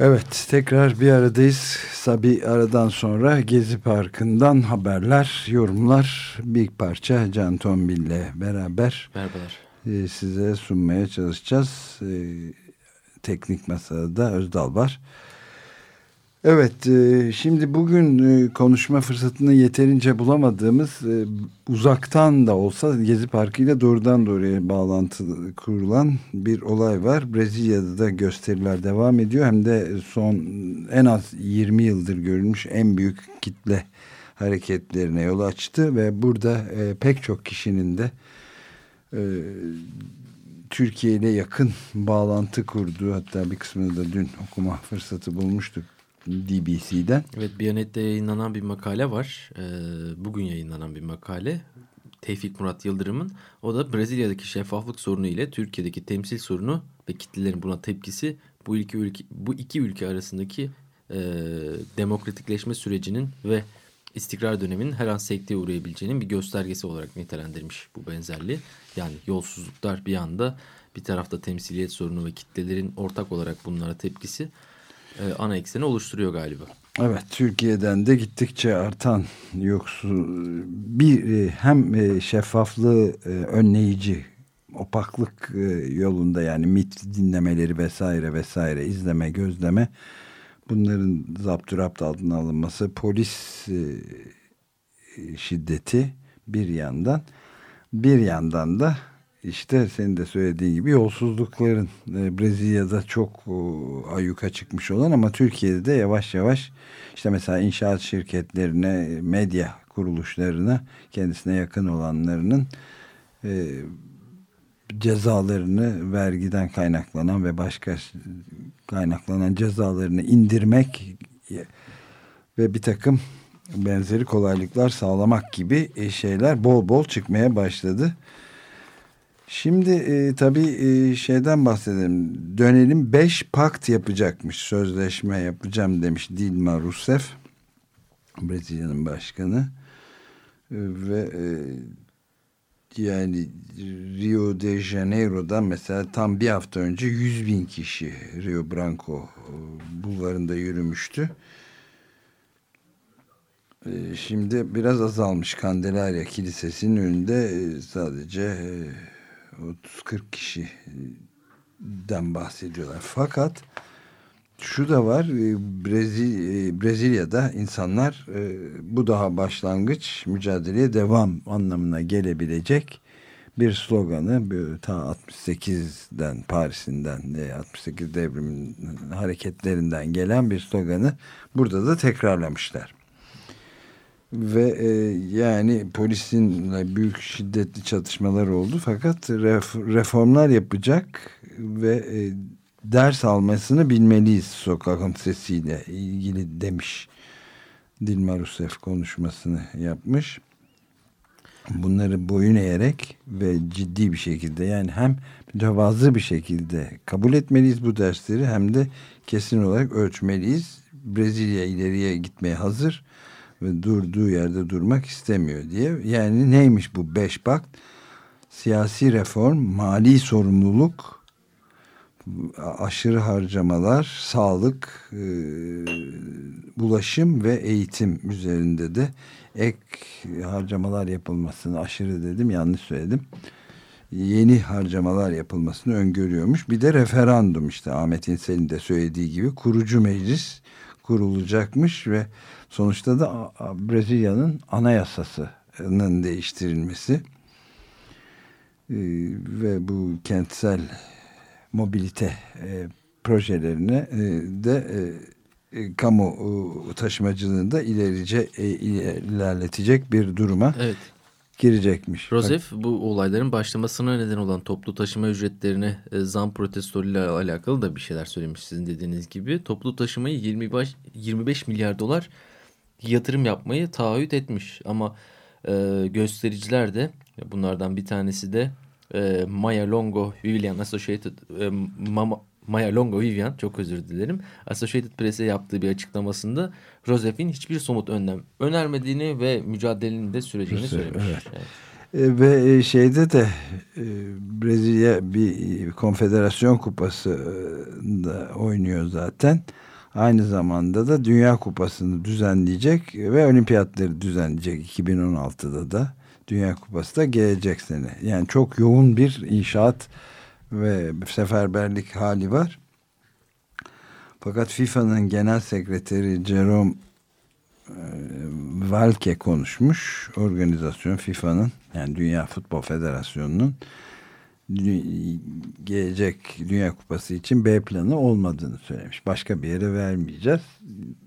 Evet tekrar bir aradayız. Sabi aradan sonra Gezi Parkı'ndan haberler, yorumlar bir parça Can Tombil ile beraber Merhabalar. E, size sunmaya çalışacağız. E, teknik masada Özdal var. Evet, e, şimdi bugün e, konuşma fırsatını yeterince bulamadığımız e, uzaktan da olsa Gezi Parkı ile doğrudan doğruya bağlantı kurulan bir olay var. Brezilya'da da gösteriler devam ediyor. Hem de son en az 20 yıldır görülmüş en büyük kitle hareketlerine yol açtı ve burada pek çok kişinin de Türkiye ile yakın bağlantı kurduğu hatta bir kısmını da dün okuma fırsatı bulmuştuk DBC'den. Evet Biyanet'te yayınlanan bir makale var. Ee, bugün yayınlanan bir makale. Tevfik Murat Yıldırım'ın. O da Brezilya'daki şeffaflık sorunu ile Türkiye'deki temsil sorunu ve kitlelerin buna tepkisi bu iki ülke, bu iki ülke arasındaki e, demokratikleşme sürecinin ve istikrar döneminin her an sekteye uğrayabileceğinin bir göstergesi olarak nitelendirmiş bu benzerliği. Yani yolsuzluklar bir yanda bir tarafta temsiliyet sorunu ve kitlelerin ortak olarak bunlara tepkisi e, ana ekseni oluşturuyor galiba. Evet Türkiye'den de gittikçe artan yoksul bir e, hem e, şeffaflığı önleyici opaklık yolunda yani MIT dinlemeleri vesaire vesaire izleme gözleme bunların zapturapt altına alınması polis şiddeti bir yandan bir yandan da işte senin de söylediğin gibi yolsuzlukların e, Brezilya'da çok e, ayyuka çıkmış olan ama Türkiye'de de yavaş yavaş işte mesela inşaat şirketlerine, medya kuruluşlarına kendisine yakın olanlarının e, cezalarını vergiden kaynaklanan ve başka kaynaklanan cezalarını indirmek ve bir takım benzeri kolaylıklar sağlamak gibi şeyler bol bol çıkmaya başladı. Şimdi e, tabii e, şeyden bahsedelim. Dönelim 5 pakt yapacakmış. Sözleşme yapacağım demiş Dilma Rousseff. Brezilya'nın başkanı. E, ve e, yani Rio de Janeiro'dan mesela tam bir hafta önce 100 bin kişi Rio Branco e, bulvarında yürümüştü. E, şimdi biraz azalmış Kandelaria Kilisesi'nin önünde sadece 30-40 kişiden bahsediyorlar. Fakat şu da var e, e, Brezilya'da insanlar e, bu daha başlangıç mücadeleye devam anlamına gelebilecek bir sloganı ta 68'den Paris'inden 68 devrimin hareketlerinden gelen bir sloganı burada da tekrarlamışlar ve e, yani polisinle büyük şiddetli çatışmalar oldu fakat ref, reformlar yapacak ve e, ders almasını bilmeliyiz sokakın sesiyle ilgili demiş Dilma Rousseff konuşmasını yapmış. Bunları boyun eğerek ve ciddi bir şekilde yani hem mütevazı bir şekilde kabul etmeliyiz bu dersleri hem de kesin olarak ölçmeliyiz. Brezilya ileriye gitmeye hazır ve durduğu yerde durmak istemiyor diye. Yani neymiş bu beş pakt? Siyasi reform, mali sorumluluk, aşırı harcamalar, sağlık, e, bulaşım ve eğitim üzerinde de ek harcamalar yapılmasını aşırı dedim yanlış söyledim. Yeni harcamalar yapılmasını öngörüyormuş. Bir de referandum işte Ahmet İnsel'in de söylediği gibi kurucu meclis kurulacakmış ve sonuçta da Brezilya'nın anayasasının değiştirilmesi e, ve bu kentsel mobilite e, projelerine e, de e, kamu taşımacılığını da ilerice ilerletecek bir duruma evet. Girecekmiş. Rosef bu olayların başlamasına neden olan toplu taşıma ücretlerine e, zam protestolarıyla alakalı da bir şeyler söylemiş sizin dediğiniz gibi. Toplu taşımayı 25, 25 milyar dolar yatırım yapmayı taahhüt etmiş ama e, göstericiler de bunlardan bir tanesi de e, Maya Longo Vivian Associated e, Mama, Maya Longo Vivian çok özür dilerim. Associated Press'e yaptığı bir açıklamasında Josef'in hiçbir somut önlem önermediğini ve mücadelenin de süreceğini söylemiş. Evet. evet. E, ve e, şeyde de e, Brezilya bir konfederasyon kupası da oynuyor zaten. Aynı zamanda da Dünya Kupası'nı düzenleyecek ve olimpiyatları düzenleyecek 2016'da da. Dünya Kupası da gelecek sene. Yani çok yoğun bir inşaat ve seferberlik hali var. Fakat FIFA'nın genel sekreteri Jerome e, Valke konuşmuş. Organizasyon FIFA'nın yani Dünya Futbol Federasyonu'nun gelecek Dünya Kupası için B planı olmadığını söylemiş. Başka bir yere vermeyeceğiz.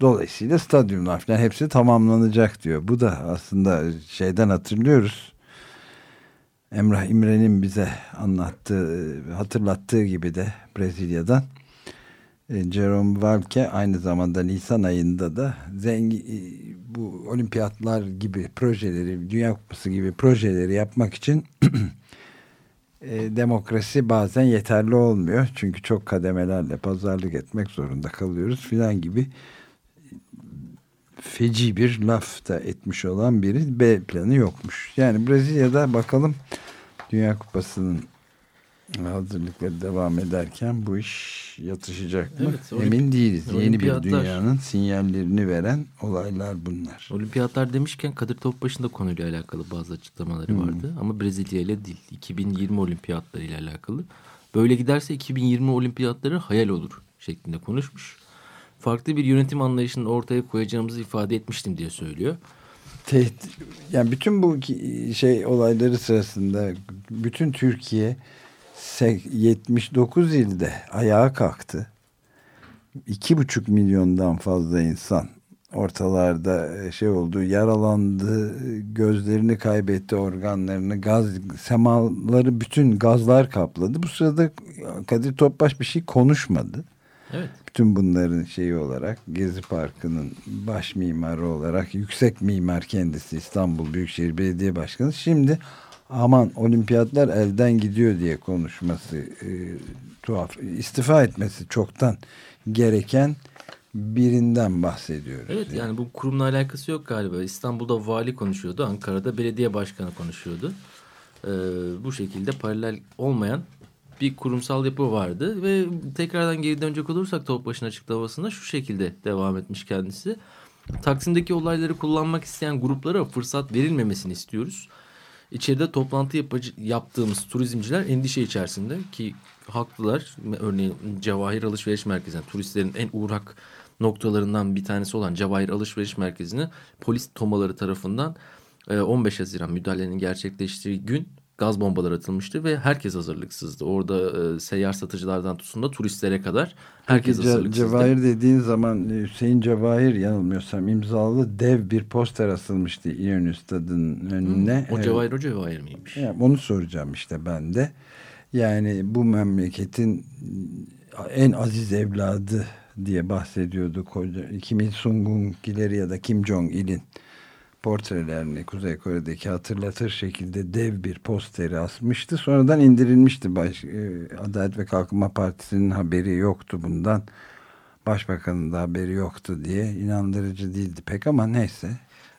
Dolayısıyla stadyumlar falan hepsi tamamlanacak diyor. Bu da aslında şeyden hatırlıyoruz. Emrah İmre'nin bize anlattığı, hatırlattığı gibi de Brezilya'dan e, Jerome Valke aynı zamanda Nisan ayında da zengin, e, bu olimpiyatlar gibi projeleri, Dünya Kupası gibi projeleri yapmak için e, demokrasi bazen yeterli olmuyor. Çünkü çok kademelerle pazarlık etmek zorunda kalıyoruz filan gibi feci bir laf da etmiş olan biri B planı yokmuş. Yani Brezilya'da bakalım Dünya Kupası'nın hazırlıkları devam ederken bu iş yatışacak mı? Evet, Emin değiliz. Yeni bir dünyanın sinyallerini veren olaylar bunlar. Olimpiyatlar demişken Kadir Topbaş'ın da konuyla alakalı bazı açıklamaları hmm. vardı. Ama Brezilya ile değil. 2020 olimpiyatları ile alakalı. Böyle giderse 2020 olimpiyatları hayal olur şeklinde konuşmuş. Farklı bir yönetim anlayışını ortaya koyacağımızı ifade etmiştim diye söylüyor. Tehdit, yani bütün bu şey olayları sırasında bütün Türkiye 79 ilde ayağa kalktı. İki buçuk milyondan fazla insan ortalarda e, şey oldu, yaralandı, gözlerini kaybetti, organlarını, gaz, semaları bütün gazlar kapladı. Bu sırada Kadir Topbaş bir şey konuşmadı. Evet. Bütün bunların şeyi olarak Gezi Parkı'nın baş mimarı olarak yüksek mimar kendisi İstanbul Büyükşehir Belediye Başkanı. Şimdi aman olimpiyatlar elden gidiyor diye konuşması e, tuhaf. İstifa etmesi çoktan gereken birinden bahsediyoruz. Evet yani. yani bu kurumla alakası yok galiba. İstanbul'da vali konuşuyordu, Ankara'da belediye başkanı konuşuyordu. Ee, bu şekilde paralel olmayan bir kurumsal yapı vardı ve tekrardan geri dönecek olursak Topbaş'ın açıklamasında şu şekilde devam etmiş kendisi. Taksim'deki olayları kullanmak isteyen gruplara fırsat verilmemesini istiyoruz. İçeride toplantı yapıcı, yaptığımız turizmciler endişe içerisinde ki haklılar. Örneğin Cevahir Alışveriş Merkezi'ne turistlerin en uğrak noktalarından bir tanesi olan Cevahir Alışveriş Merkezi'ne polis tomaları tarafından 15 e, Haziran müdahalenin gerçekleştiği gün gaz bombaları atılmıştı ve herkes hazırlıksızdı. Orada e, seyyar satıcılardan tutun da turistlere kadar herkes Peki, hazırlıksızdı. Cevahir dediğin zaman e, Hüseyin Cevahir yanılmıyorsam imzalı dev bir poster asılmıştı İnönü Stadı'nın önüne. Hı, o Cevahir o Cevahir miymiş? Yani onu soracağım işte ben de. Yani bu memleketin en aziz evladı diye bahsediyordu Kim Il Sung'un ya da Kim Jong Il'in portrelerini Kuzey Kore'deki hatırlatır şekilde dev bir posteri asmıştı. Sonradan indirilmişti. Baş, e, Adalet ve Kalkınma Partisi'nin haberi yoktu bundan. Başbakanın da haberi yoktu diye inandırıcı değildi pek ama neyse.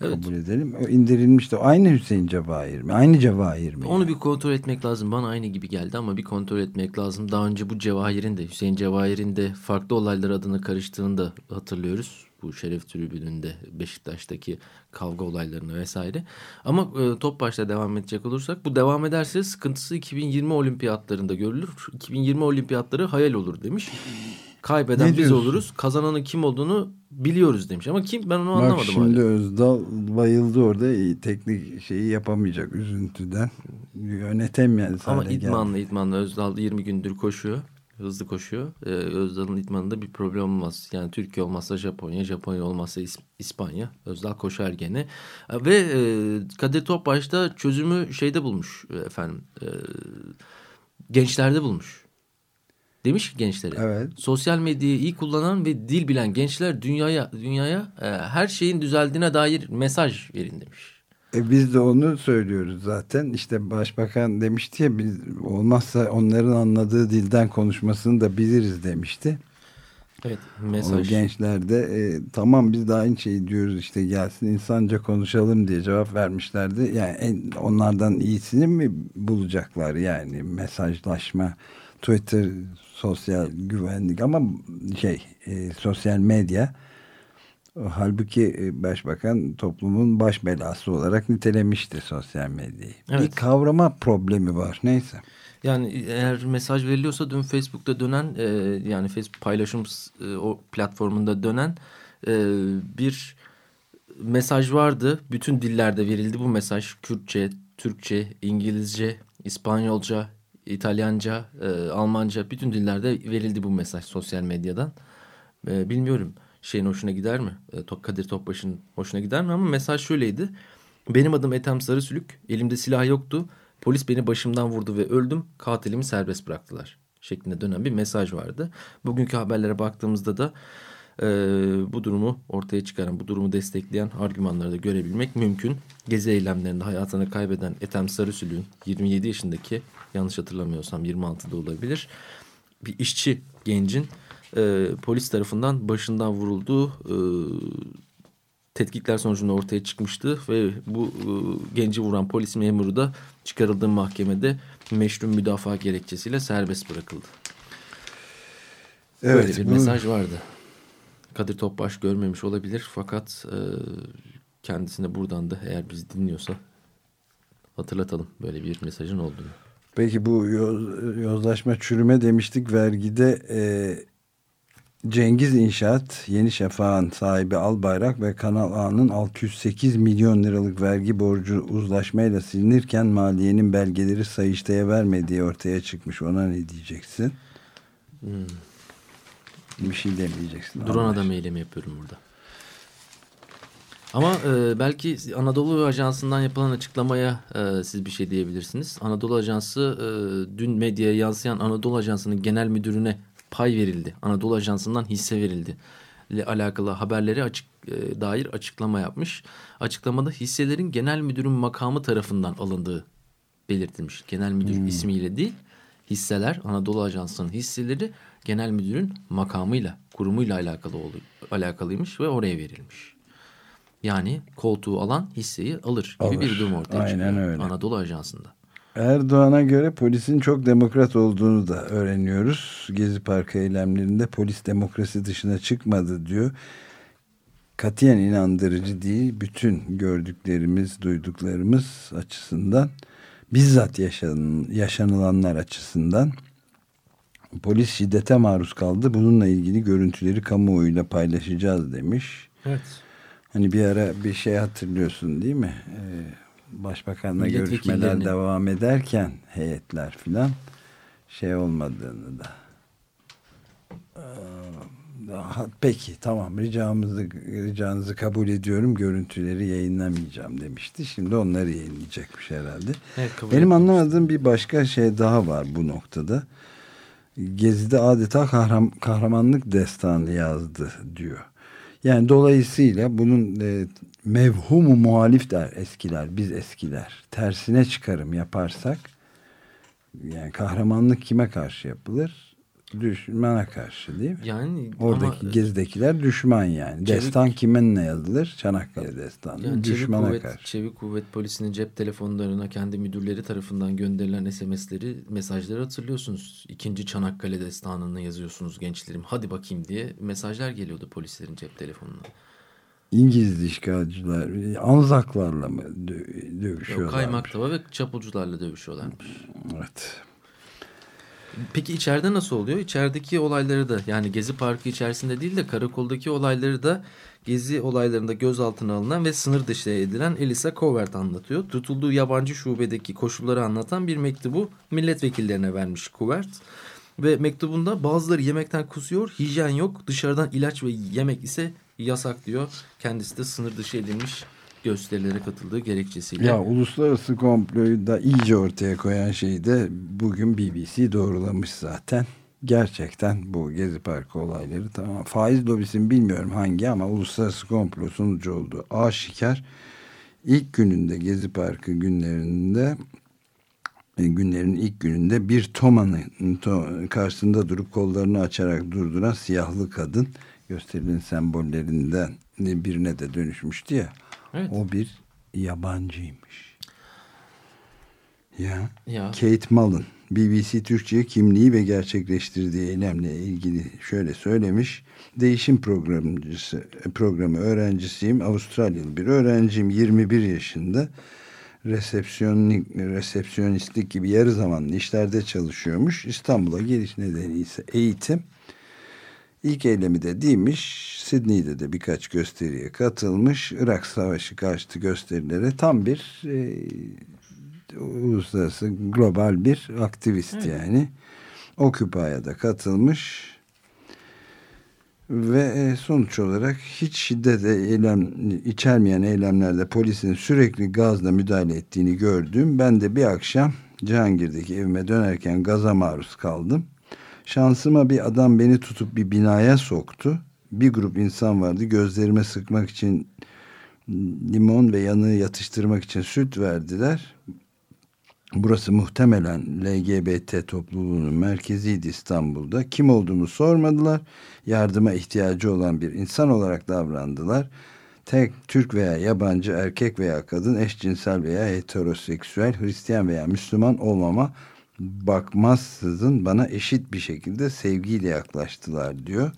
Evet. Kabul edelim. O indirilmişti. Aynı Hüseyin Cevahir mi? Aynı Cevahir mi? Onu yani? bir kontrol etmek lazım. Bana aynı gibi geldi ama bir kontrol etmek lazım. Daha önce bu Cevahir'in de Hüseyin Cevahir'in de farklı olaylar adını karıştığını da hatırlıyoruz bu şeref tribününde Beşiktaş'taki kavga olaylarını vesaire. Ama e, top başta devam edecek olursak bu devam ederse sıkıntısı 2020 olimpiyatlarında görülür. 2020 olimpiyatları hayal olur demiş. Kaybeden ne biz oluruz. Kazananın kim olduğunu biliyoruz demiş. Ama kim ben onu Bak anlamadım. Bak şimdi hala. Özdal bayıldı orada. Teknik şeyi yapamayacak üzüntüden. Yönetemeyen Ama idmanla idmanla Özdal 20 gündür koşuyor hızlı koşuyor. Ee, Özdal'ın idmanında bir problem olmaz. Yani Türkiye olmazsa Japonya, Japonya olmazsa İs İspanya. Özdal koşar gene. Ee, ve e, Kadir Topbaş da çözümü şeyde bulmuş e, efendim. E, gençlerde bulmuş. Demiş ki gençlere. Evet. Sosyal medyayı iyi kullanan ve dil bilen gençler dünyaya dünyaya e, her şeyin düzeldiğine dair mesaj verin demiş. E biz de onu söylüyoruz zaten. İşte başbakan demişti ya biz olmazsa onların anladığı dilden konuşmasını da biliriz demişti. Evet O mesaj. gençler de e, tamam biz de aynı şeyi diyoruz işte gelsin insanca konuşalım diye cevap vermişlerdi. Yani en, onlardan iyisini mi bulacaklar yani mesajlaşma, Twitter, sosyal güvenlik ama şey e, sosyal medya. Halbuki e, başbakan toplumun baş belası olarak nitelemişti sosyal medyayı. Evet. Bir kavrama problemi var neyse. Yani eğer mesaj veriliyorsa dün Facebook'ta dönen e, yani Facebook paylaşım e, o platformunda dönen e, bir mesaj vardı. Bütün dillerde verildi bu mesaj. Kürtçe, Türkçe, İngilizce, İspanyolca, İtalyanca, e, Almanca bütün dillerde verildi bu mesaj sosyal medyadan. E, bilmiyorum şeyin hoşuna gider mi? E, Kadir Topbaş'ın hoşuna gider mi? Ama mesaj şöyleydi. Benim adım Ethem Sarısülük. Elimde silah yoktu. Polis beni başımdan vurdu ve öldüm. Katilimi serbest bıraktılar. Şeklinde dönen bir mesaj vardı. Bugünkü haberlere baktığımızda da e, bu durumu ortaya çıkaran, bu durumu destekleyen argümanları da görebilmek mümkün. Gezi eylemlerinde hayatını kaybeden Ethem Sarısülük'ün 27 yaşındaki yanlış hatırlamıyorsam 26'da olabilir. Bir işçi gencin e, polis tarafından başından vurulduğu e, tetkikler sonucunda ortaya çıkmıştı ve bu e, genci vuran polis memuru da çıkarıldığı mahkemede meşru müdafaa gerekçesiyle serbest bırakıldı. Böyle bir bu- mesaj vardı. Kadir Topbaş görmemiş olabilir fakat e, kendisine buradan da eğer bizi dinliyorsa hatırlatalım böyle bir mesajın olduğunu. Peki bu yoz- yozlaşma çürüme demiştik vergide e, Cengiz İnşaat, Yeni Şafak'ın sahibi Albayrak ve Kanal A'nın 608 milyon liralık vergi borcu uzlaşmayla silinirken maliyenin belgeleri Sayıştay'a vermediği ortaya çıkmış. Ona ne diyeceksin? Bir şey demeyeceksin. Duran adam eylemi yapıyorum burada. Ama e, belki Anadolu Ajansı'ndan yapılan açıklamaya e, siz bir şey diyebilirsiniz. Anadolu Ajansı e, dün medyaya yansıyan Anadolu Ajansı'nın genel müdürüne pay verildi. Anadolu Ajansı'ndan hisse verildi ile alakalı haberlere açık e, dair açıklama yapmış. Açıklamada hisselerin genel müdürün makamı tarafından alındığı belirtilmiş. Genel müdür ismiyle değil hisseler Anadolu Ajansı'nın hisseleri genel müdürün makamıyla kurumuyla alakalı olu- alakalıymış ve oraya verilmiş. Yani koltuğu alan hisseyi alır gibi Alır. bir durum ortaya Aynen çıkıyor öyle. Anadolu Ajansı'nda. Erdoğan'a göre polisin çok demokrat olduğunu da öğreniyoruz. Gezi Parkı eylemlerinde polis demokrasi dışına çıkmadı diyor. Katiyen inandırıcı değil. Bütün gördüklerimiz, duyduklarımız açısından bizzat yaşan, yaşanılanlar açısından polis şiddete maruz kaldı. Bununla ilgili görüntüleri kamuoyuyla paylaşacağız demiş. Evet. Hani bir ara bir şey hatırlıyorsun değil mi? Ee, başbakanla görüşmeler devam ederken heyetler filan şey olmadığını da. Ee, daha- peki tamam ricamızı ricanızı kabul ediyorum görüntüleri yayınlamayacağım demişti. Şimdi onları yayınlayacakmış herhalde. Evet, Benim anlamadığım bir başka şey daha var bu noktada. Gezi'de adeta kahram, kahramanlık destanı yazdı diyor. Yani dolayısıyla bunun e, mevhumu muhalif der eskiler, biz eskiler. Tersine çıkarım yaparsak yani kahramanlık kime karşı yapılır? Düşmana karşı değil mi? Yani Oradaki ama, gezidekiler düşman yani. Çevik- Destan kiminle yazılır? Çanakkale destanı. yani çevik düşmana kuvvet, karşı. çevik kuvvet polisinin cep telefonlarına kendi müdürleri tarafından gönderilen SMS'leri, mesajları hatırlıyorsunuz. İkinci Çanakkale destanını yazıyorsunuz gençlerim. Hadi bakayım diye mesajlar geliyordu polislerin cep telefonuna. İngiliz işgalciler Anzaklarla mı dö- dövüşüyorlar? Yok, kaymaktaba ve çapulcularla dövüşüyorlarmış. Evet. Peki içeride nasıl oluyor? İçerideki olayları da yani Gezi Parkı içerisinde değil de karakoldaki olayları da Gezi olaylarında gözaltına alınan ve sınır dışı edilen Elisa Covert anlatıyor. Tutulduğu yabancı şubedeki koşulları anlatan bir mektubu milletvekillerine vermiş Covert. Ve mektubunda bazıları yemekten kusuyor, hijyen yok, dışarıdan ilaç ve yemek ise yasak diyor. Kendisi de sınır dışı edilmiş gösterilere katıldığı gerekçesiyle. Ya uluslararası komployu da iyice ortaya koyan şeyi de bugün BBC doğrulamış zaten. Gerçekten bu Gezi Parkı olayları tamam. Faiz lobisin bilmiyorum hangi ama uluslararası komplo sonucu oldu. Aşikar ilk gününde Gezi Parkı günlerinde e, günlerin ilk gününde bir Toma'nın to, karşısında durup kollarını açarak durduran siyahlı kadın gösterilen sembollerinden birine de dönüşmüştü ya. Evet. O bir yabancıymış. Ya. ya. Kate Mullen BBC Türkçe kimliği ve gerçekleştirdiği eylemle ilgili şöyle söylemiş. Değişim programcısı, programı öğrencisiyim. Avustralyalı bir öğrenciyim. 21 yaşında. Resepsiyonlik, resepsiyonistlik gibi yarı zamanlı işlerde çalışıyormuş. İstanbul'a geliş nedeni ise eğitim. İlk eylemi de değilmiş. Sydney'de de birkaç gösteriye katılmış. Irak Savaşı karşıtı gösterilere tam bir e, uluslararası global bir aktivist evet. yani. Occupy'a da katılmış ve e, sonuç olarak hiç şiddet eylem içermeyen eylemlerde polisin sürekli gazla müdahale ettiğini gördüm. Ben de bir akşam Cihangir'deki evime dönerken gaza maruz kaldım. Şansıma bir adam beni tutup bir binaya soktu. Bir grup insan vardı gözlerime sıkmak için limon ve yanığı yatıştırmak için süt verdiler. Burası muhtemelen LGBT topluluğunun merkeziydi İstanbul'da. Kim olduğumu sormadılar. Yardıma ihtiyacı olan bir insan olarak davrandılar. Tek Türk veya yabancı erkek veya kadın eşcinsel veya heteroseksüel Hristiyan veya Müslüman olmama bakmazsızın bana eşit bir şekilde sevgiyle yaklaştılar diyor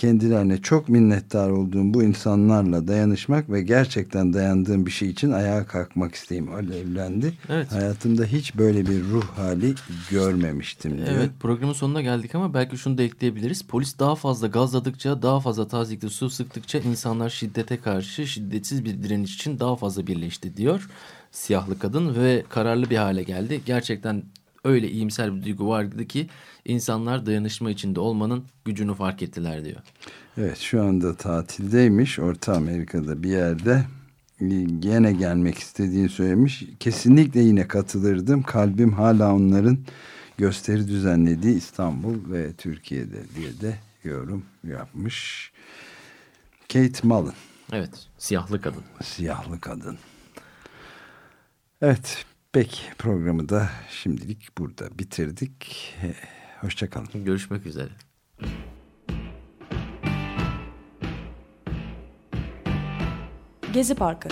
kendilerine çok minnettar olduğum bu insanlarla dayanışmak ve gerçekten dayandığım bir şey için ayağa kalkmak isteğim alevlendi. Evet. Hayatımda hiç böyle bir ruh hali görmemiştim diyor. Evet programın sonuna geldik ama belki şunu da ekleyebiliriz. Polis daha fazla gazladıkça daha fazla tazikli su sıktıkça insanlar şiddete karşı şiddetsiz bir direniş için daha fazla birleşti diyor. Siyahlı kadın ve kararlı bir hale geldi. Gerçekten öyle iyimser bir duygu vardı ki insanlar dayanışma içinde olmanın gücünü fark ettiler diyor. Evet şu anda tatildeymiş Orta Amerika'da bir yerde gene gelmek istediğini söylemiş. Kesinlikle yine katılırdım. Kalbim hala onların gösteri düzenlediği İstanbul ve Türkiye'de diye de yorum yapmış. Kate Mullen. Evet, siyahlı kadın. Siyahlı kadın. Evet, peki programı da şimdilik burada bitirdik. Hoşçakalın. Görüşmek üzere. Gezi Parkı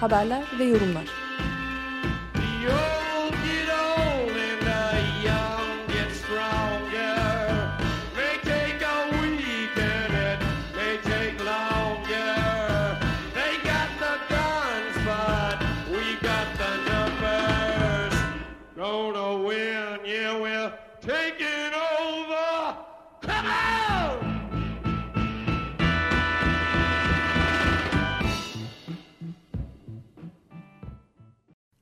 Haberler ve yorumlar